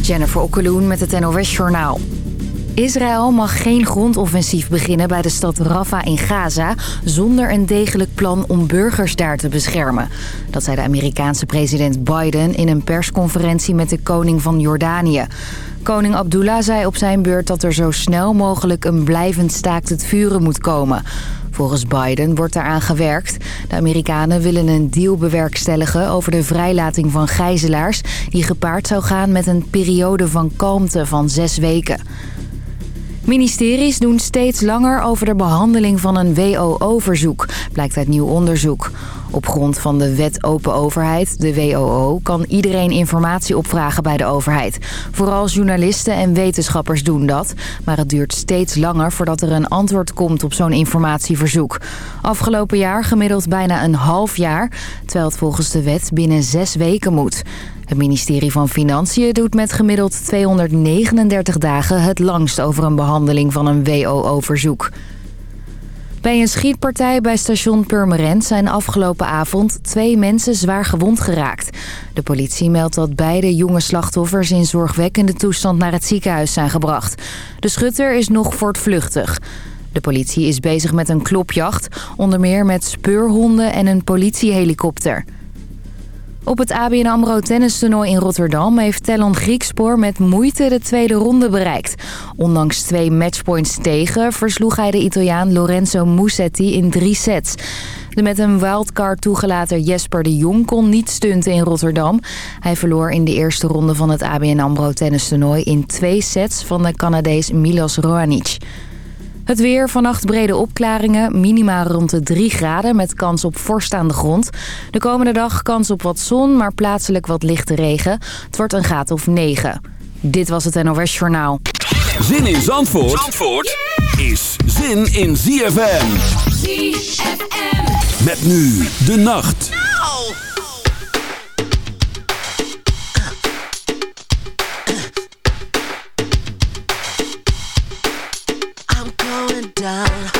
Jennifer Okkeloen met het NOS Journaal. Israël mag geen grondoffensief beginnen bij de stad Rafah in Gaza... zonder een degelijk plan om burgers daar te beschermen. Dat zei de Amerikaanse president Biden in een persconferentie met de koning van Jordanië. Koning Abdullah zei op zijn beurt dat er zo snel mogelijk een blijvend staakt het vuren moet komen... Volgens Biden wordt daaraan gewerkt. De Amerikanen willen een deal bewerkstelligen over de vrijlating van gijzelaars... die gepaard zou gaan met een periode van kalmte van zes weken. Ministeries doen steeds langer over de behandeling van een WOO-verzoek, blijkt uit nieuw onderzoek. Op grond van de wet Open Overheid, de WOO, kan iedereen informatie opvragen bij de overheid. Vooral journalisten en wetenschappers doen dat. Maar het duurt steeds langer voordat er een antwoord komt op zo'n informatieverzoek. Afgelopen jaar gemiddeld bijna een half jaar, terwijl het volgens de wet binnen zes weken moet. Het ministerie van Financiën doet met gemiddeld 239 dagen het langst over een behandeling van een WO-verzoek. Bij een schietpartij bij station Purmerend zijn afgelopen avond twee mensen zwaar gewond geraakt. De politie meldt dat beide jonge slachtoffers in zorgwekkende toestand naar het ziekenhuis zijn gebracht. De schutter is nog voortvluchtig. De politie is bezig met een klopjacht, onder meer met speurhonden en een politiehelikopter. Op het ABN AMRO tennistoernooi in Rotterdam heeft Telon Griekspoor met moeite de tweede ronde bereikt. Ondanks twee matchpoints tegen versloeg hij de Italiaan Lorenzo Musetti in drie sets. De met een wildcard toegelaten Jesper de Jong kon niet stunten in Rotterdam. Hij verloor in de eerste ronde van het ABN AMRO tennistoernooi in twee sets van de Canadees Milos Roanic. Het weer, vannacht brede opklaringen, minimaal rond de 3 graden met kans op vorst aan de grond. De komende dag kans op wat zon, maar plaatselijk wat lichte regen. Het wordt een graad of 9. Dit was het NOS Journaal. Zin in Zandvoort, Zandvoort is zin in ZFM. ZFM. Met nu de nacht. Down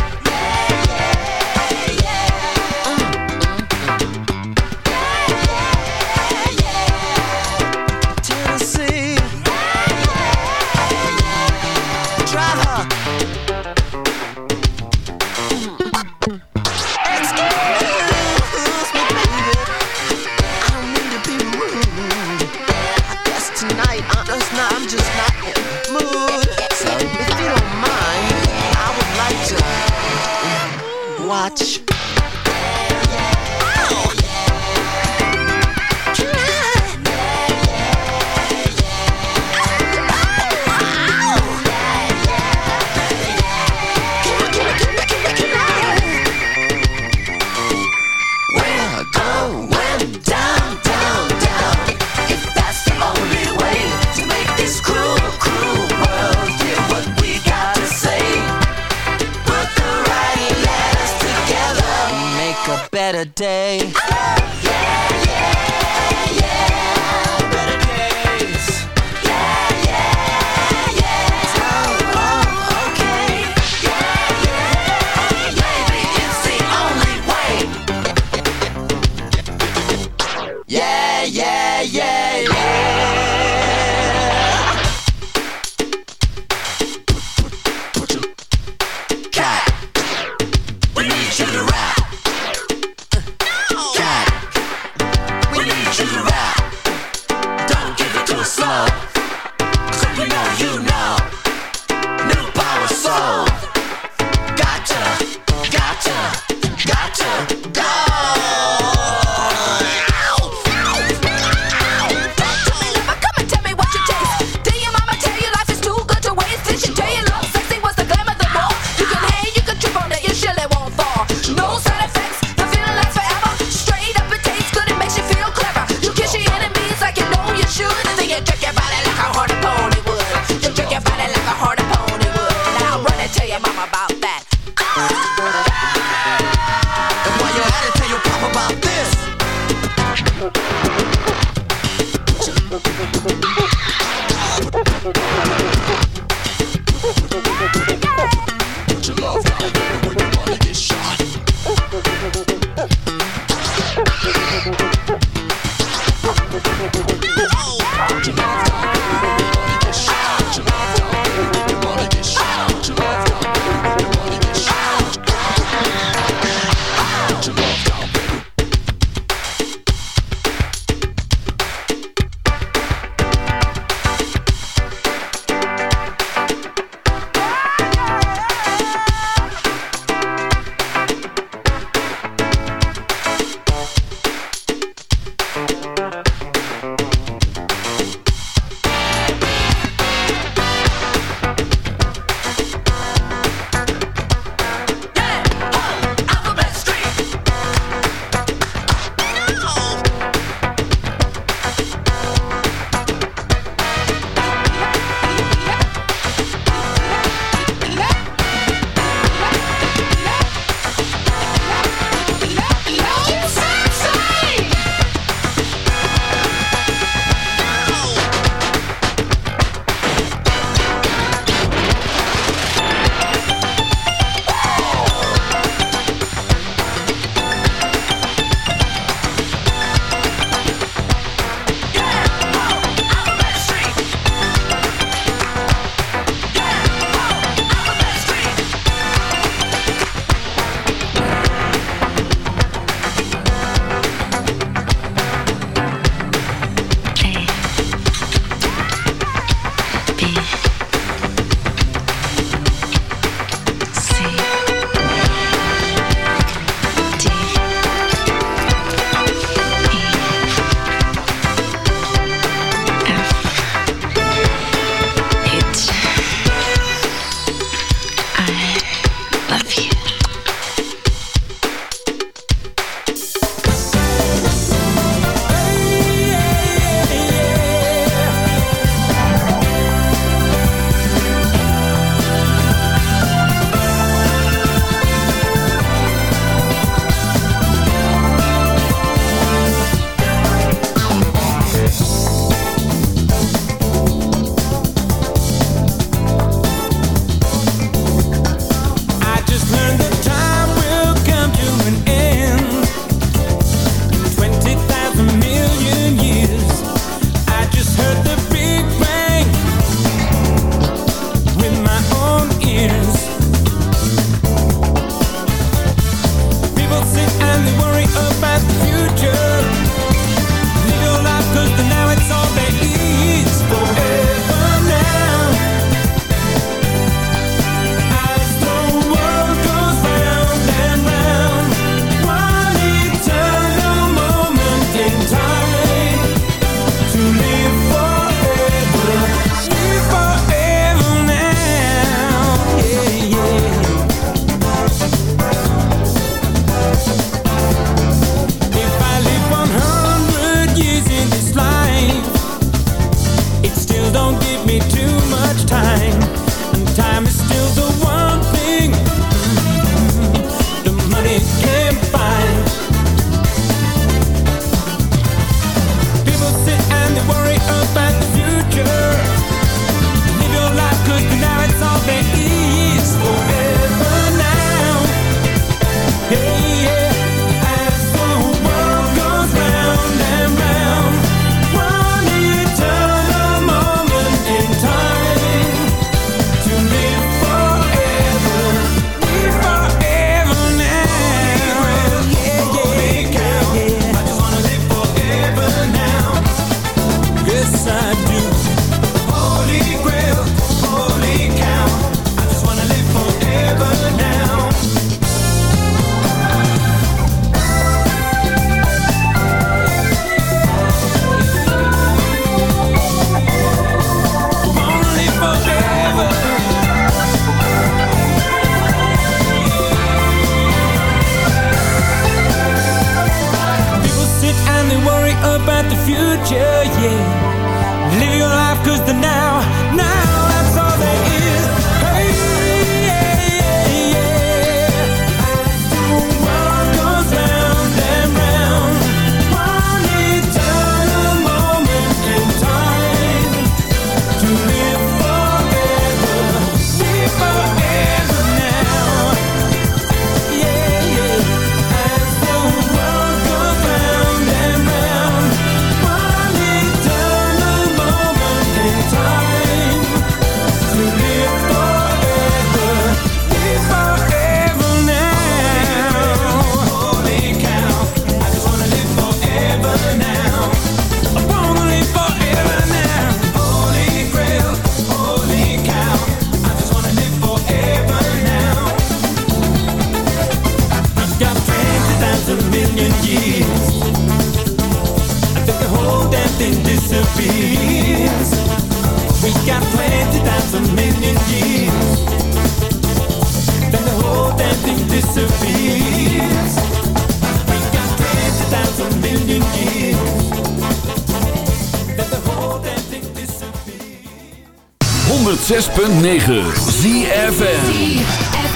106.9 ZFN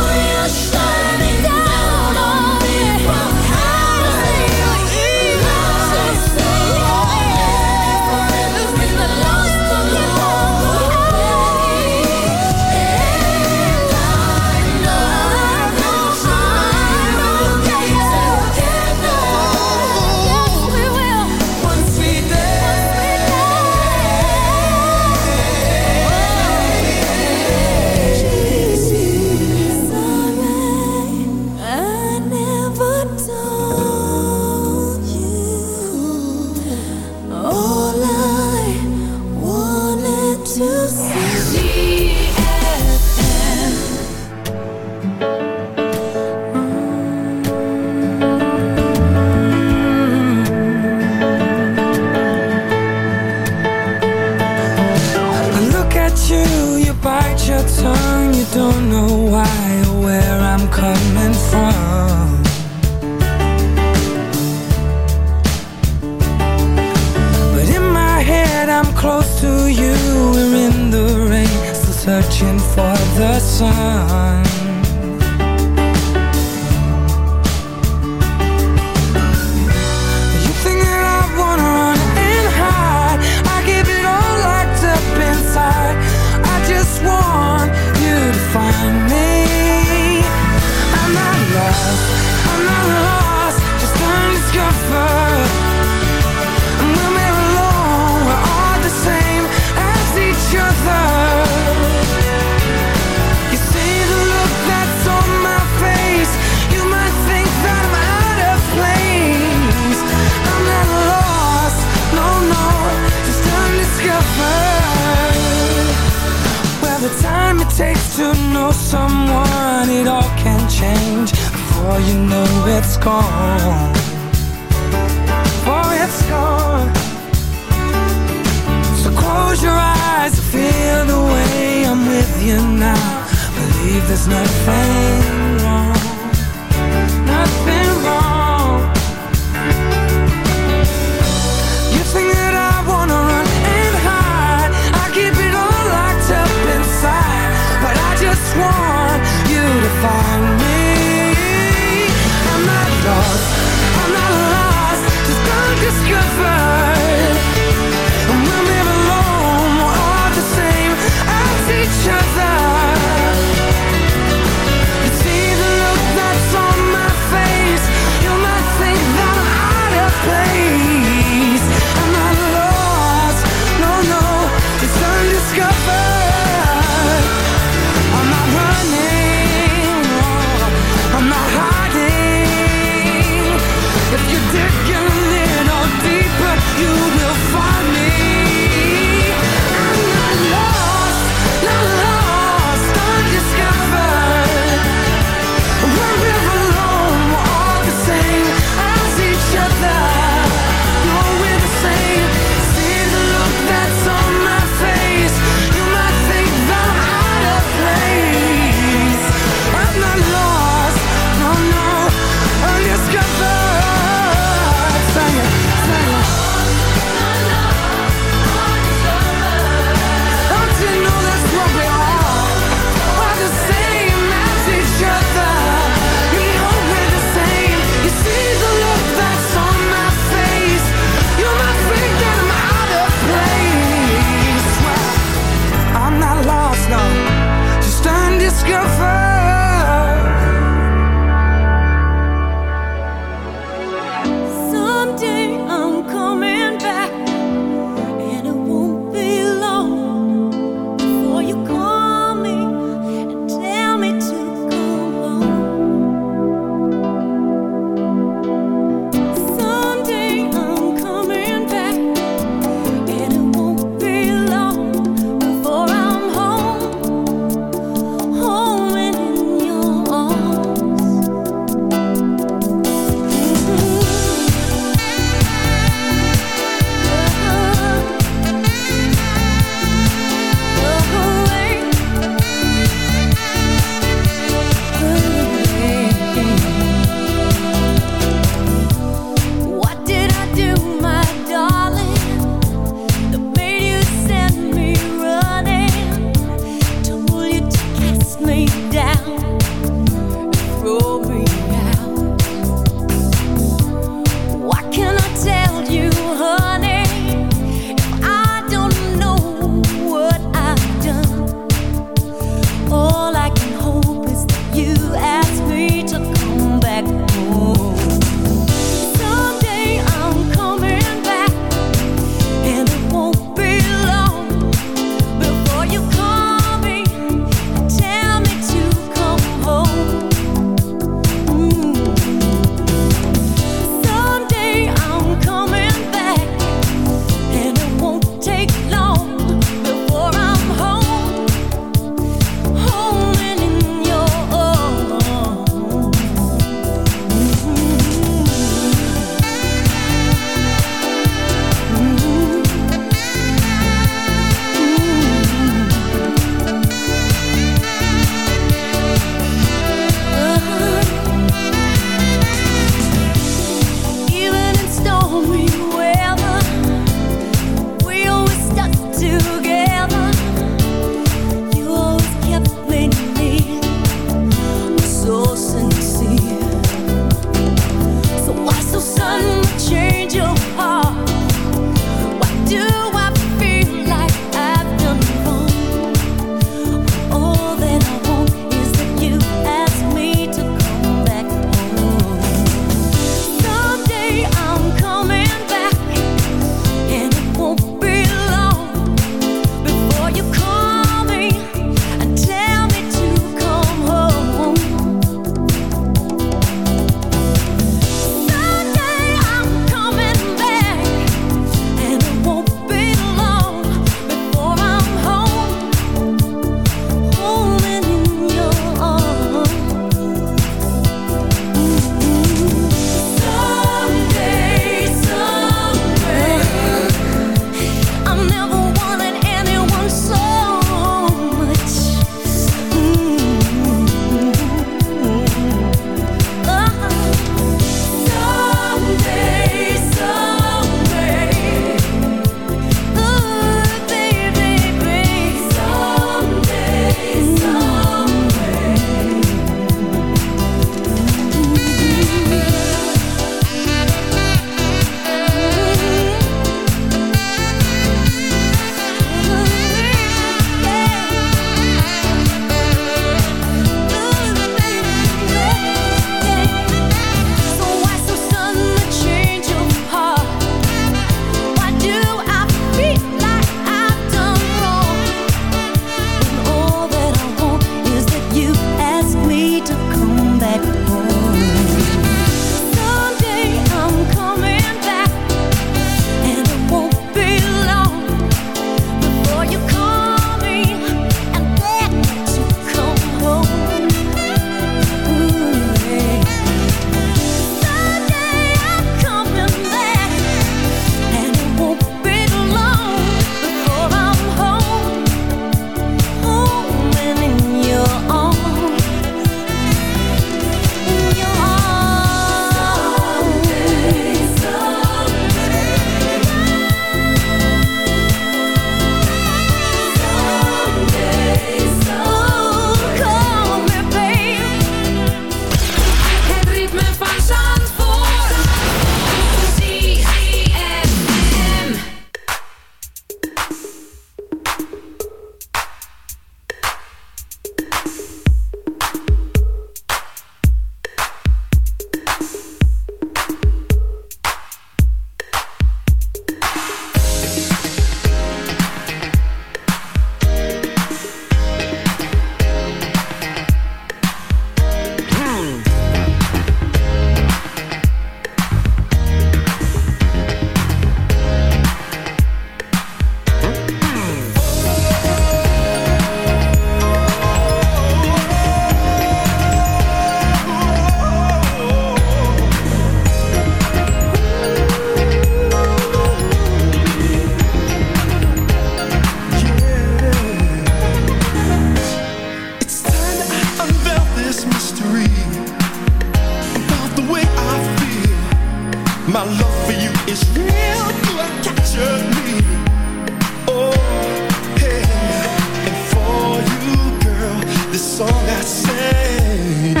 song I sing.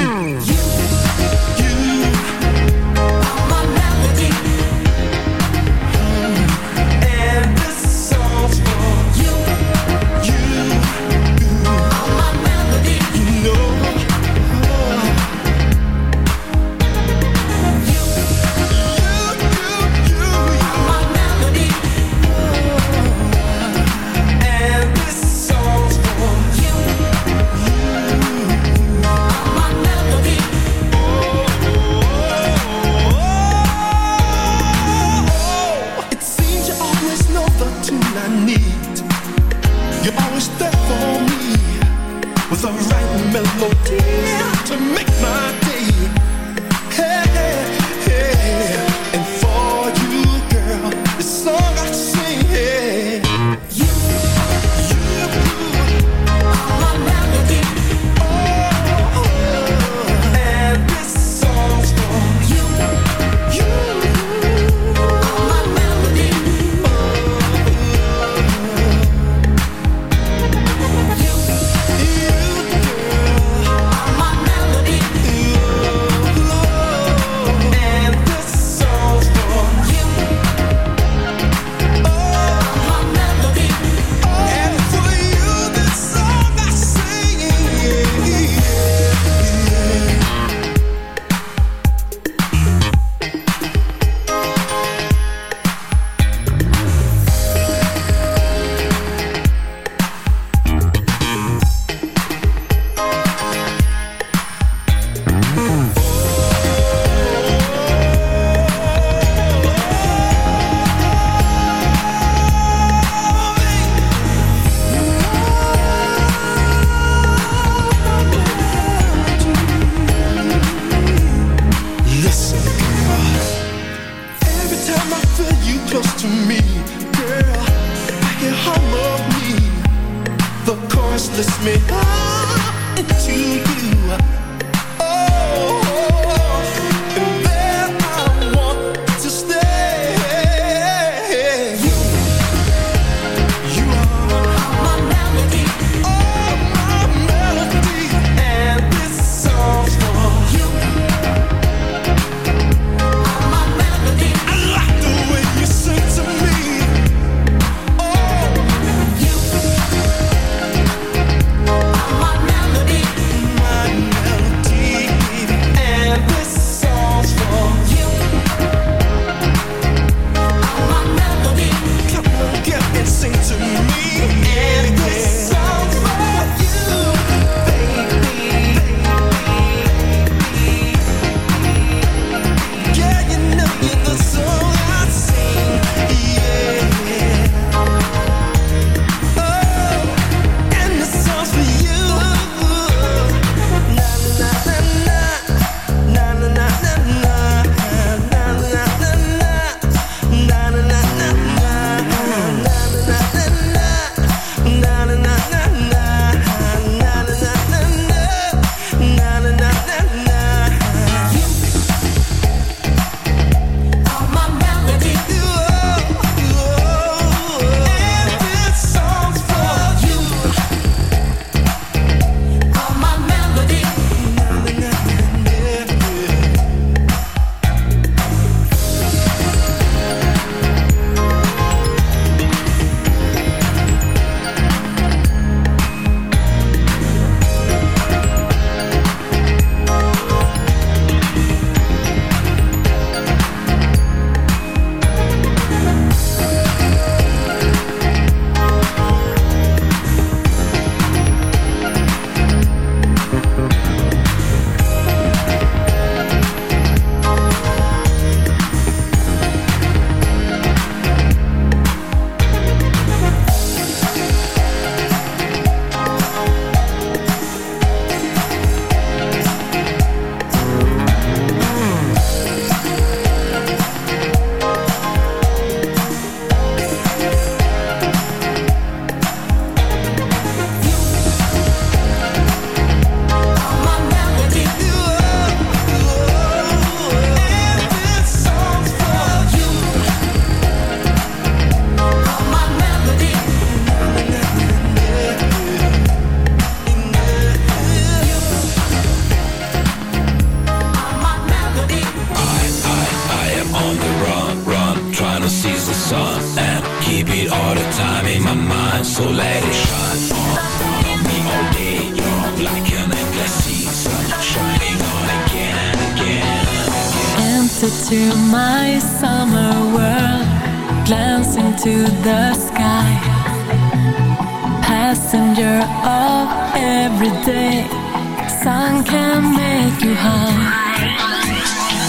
sun can make you high.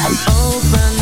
I'm open.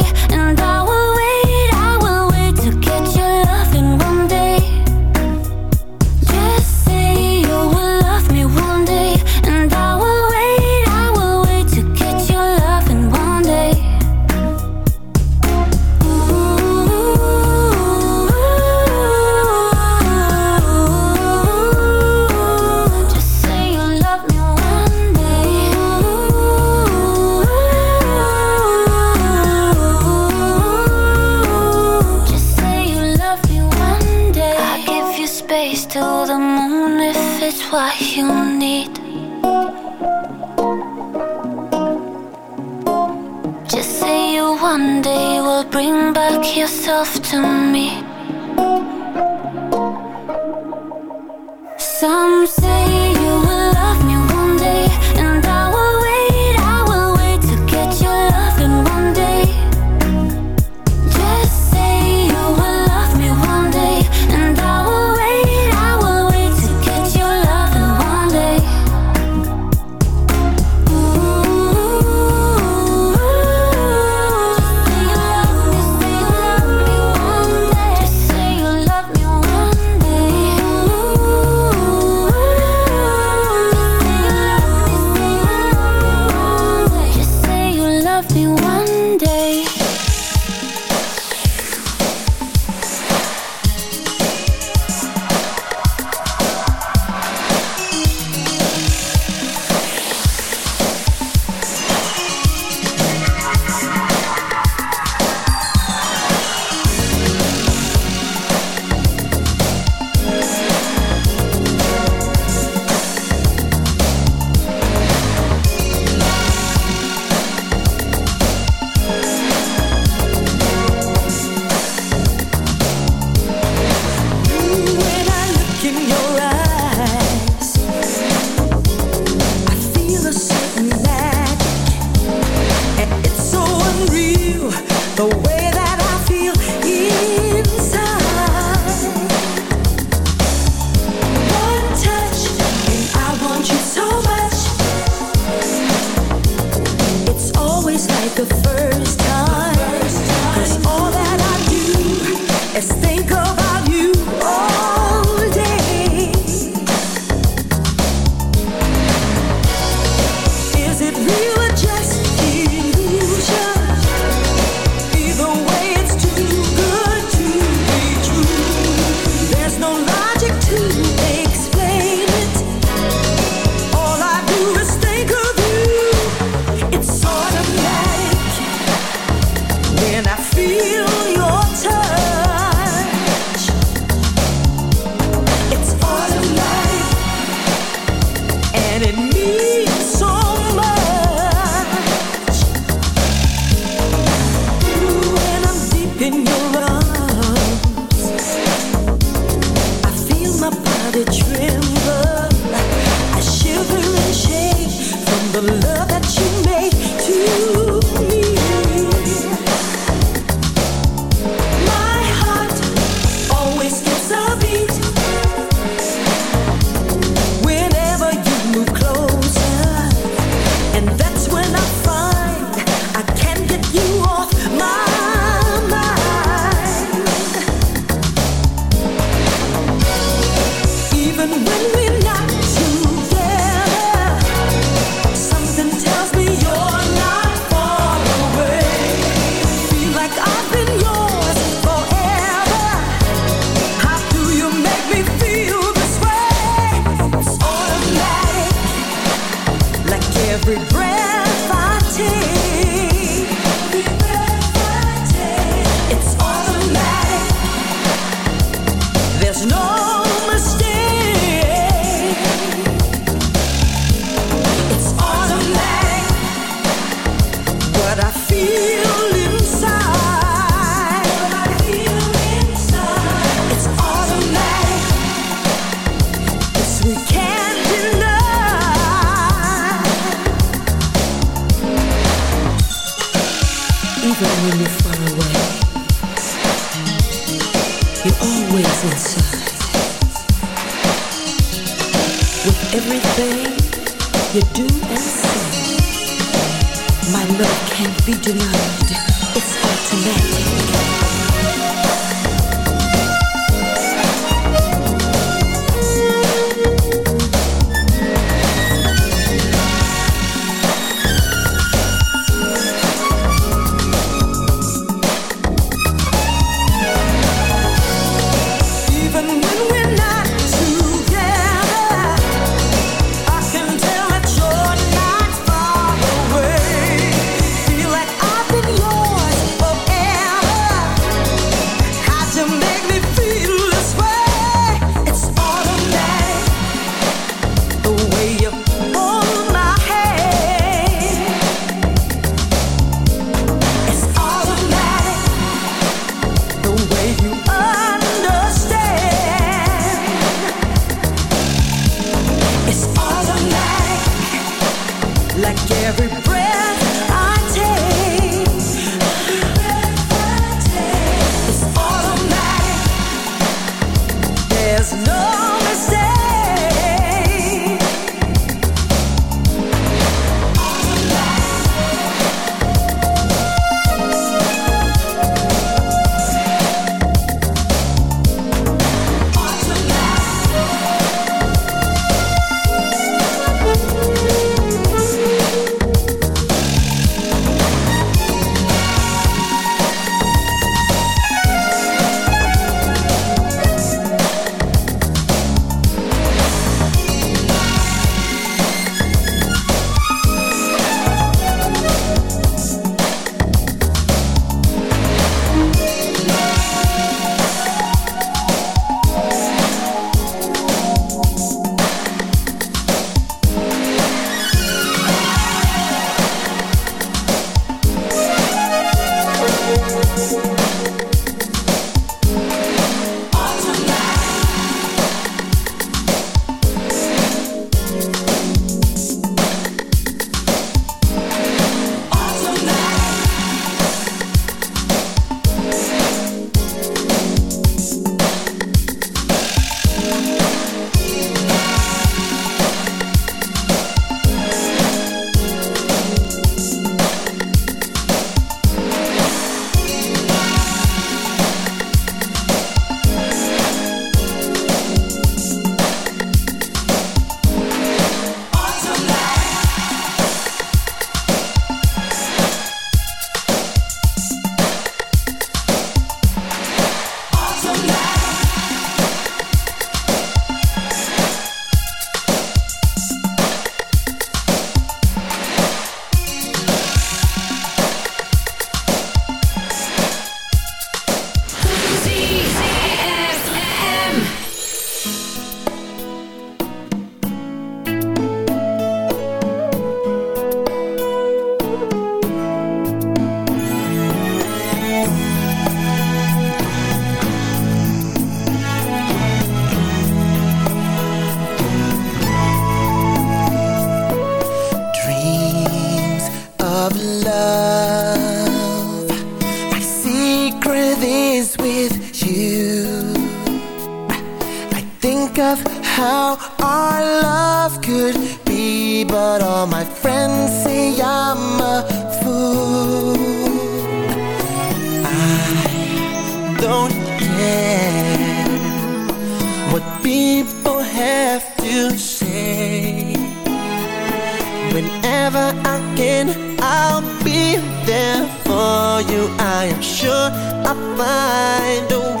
yourself to me. My love can't be denied. It's automatic. I find a way